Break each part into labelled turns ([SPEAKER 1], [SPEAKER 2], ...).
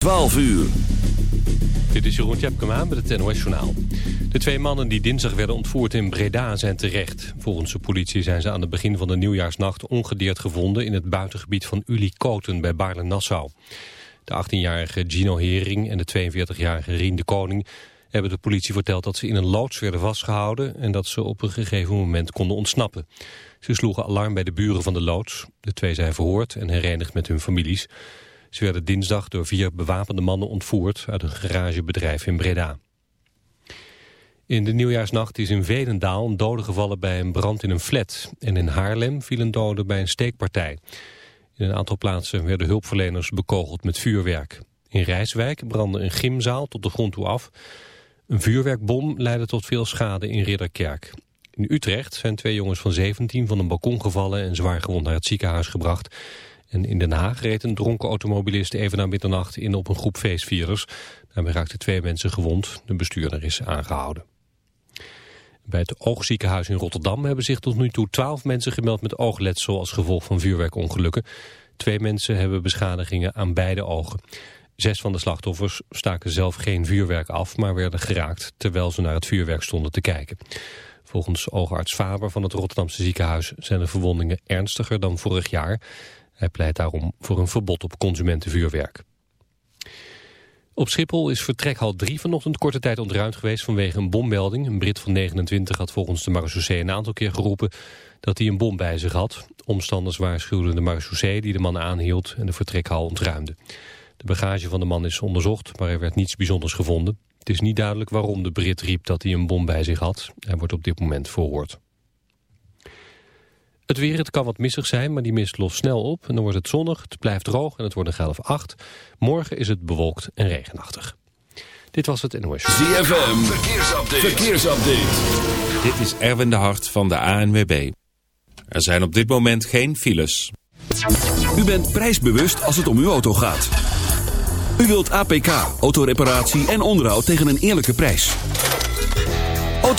[SPEAKER 1] 12 uur.
[SPEAKER 2] Dit is Jeroen Tjepkema met het NOS Journaal. De twee mannen die dinsdag werden ontvoerd in Breda zijn terecht. Volgens de politie zijn ze aan het begin van de nieuwjaarsnacht ongedeerd gevonden... in het buitengebied van Ulikoten bij Baarle-Nassau. De 18-jarige Gino Hering en de 42-jarige Rien de Koning... hebben de politie verteld dat ze in een loods werden vastgehouden... en dat ze op een gegeven moment konden ontsnappen. Ze sloegen alarm bij de buren van de loods. De twee zijn verhoord en herenigd met hun families... Ze werden dinsdag door vier bewapende mannen ontvoerd uit een garagebedrijf in Breda. In de nieuwjaarsnacht is in Vedendaal een dode gevallen bij een brand in een flat. En in Haarlem viel een dode bij een steekpartij. In een aantal plaatsen werden hulpverleners bekogeld met vuurwerk. In Rijswijk brandde een gymzaal tot de grond toe af. Een vuurwerkbom leidde tot veel schade in Ridderkerk. In Utrecht zijn twee jongens van 17 van een balkon gevallen en zwaar gewond naar het ziekenhuis gebracht. En in Den Haag reed een dronken automobilist even na middernacht in op een groep feestvierders. Daarmee raakten twee mensen gewond. De bestuurder is aangehouden. Bij het oogziekenhuis in Rotterdam hebben zich tot nu toe twaalf mensen gemeld met oogletsel als gevolg van vuurwerkongelukken. Twee mensen hebben beschadigingen aan beide ogen. Zes van de slachtoffers staken zelf geen vuurwerk af, maar werden geraakt terwijl ze naar het vuurwerk stonden te kijken. Volgens oogarts Faber van het Rotterdamse ziekenhuis zijn de verwondingen ernstiger dan vorig jaar. Hij pleit daarom voor een verbod op consumentenvuurwerk. Op Schiphol is vertrekhal 3 vanochtend korte tijd ontruimd geweest vanwege een bommelding. Een Brit van 29 had volgens de marechaussee een aantal keer geroepen dat hij een bom bij zich had. Omstanders waarschuwden de marechaussee die de man aanhield en de vertrekhal ontruimde. De bagage van de man is onderzocht, maar er werd niets bijzonders gevonden. Het is niet duidelijk waarom de Brit riep dat hij een bom bij zich had. Hij wordt op dit moment verhoord. Het weer, het kan wat missig zijn, maar die mist lost snel op. En dan wordt het zonnig, het blijft droog en het wordt een graad of 8. Morgen is het bewolkt en regenachtig. Dit was het NOS.
[SPEAKER 1] ZFM, verkeersupdate. verkeersupdate.
[SPEAKER 3] Dit is Erwin de Hart van de ANWB. Er zijn op dit moment geen files.
[SPEAKER 1] U bent prijsbewust als het om uw auto gaat. U wilt APK, autoreparatie en onderhoud tegen een eerlijke prijs.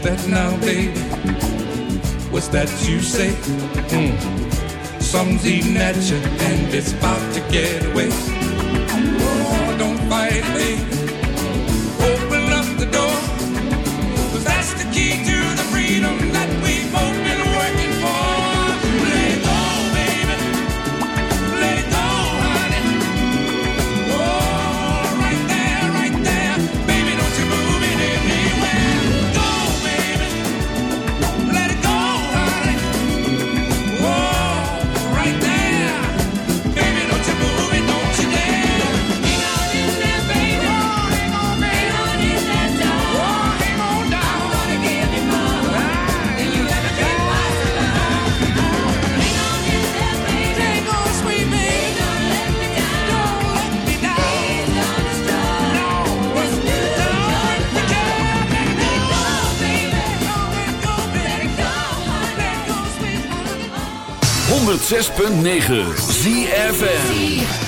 [SPEAKER 4] What's that now, baby? What's that you say? Mm. Some's eating at you and it's about to get away. Oh, don't fight, baby. Open up the door, cause that's the key to
[SPEAKER 5] 106.9
[SPEAKER 6] ZFN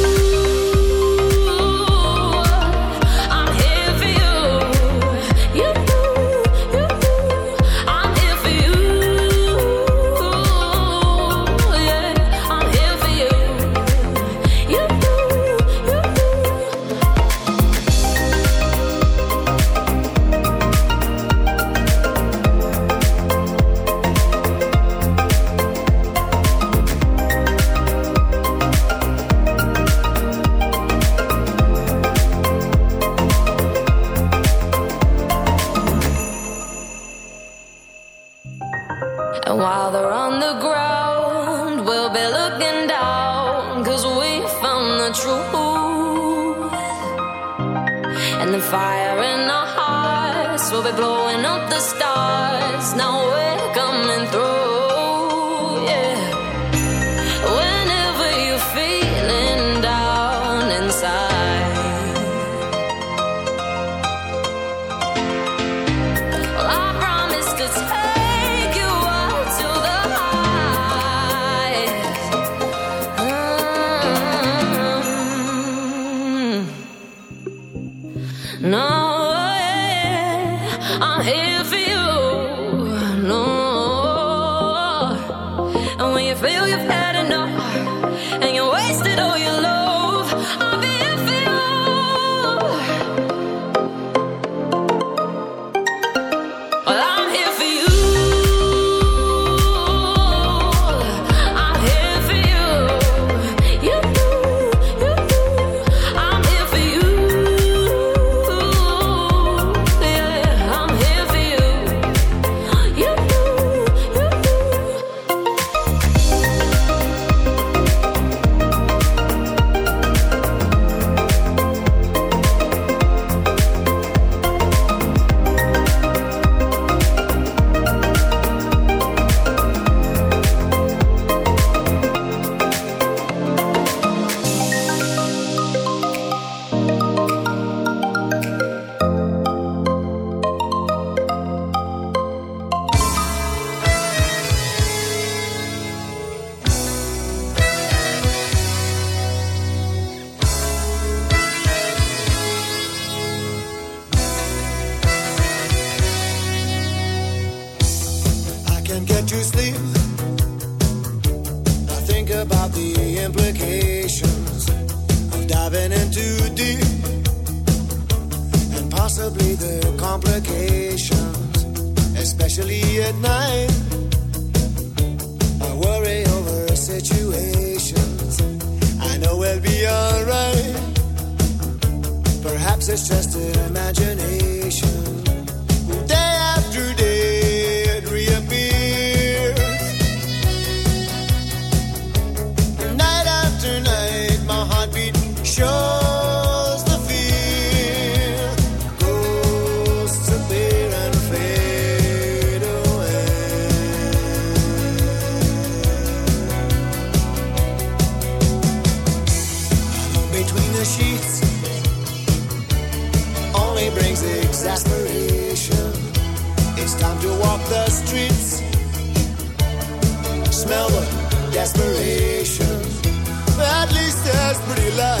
[SPEAKER 7] pretty
[SPEAKER 6] love.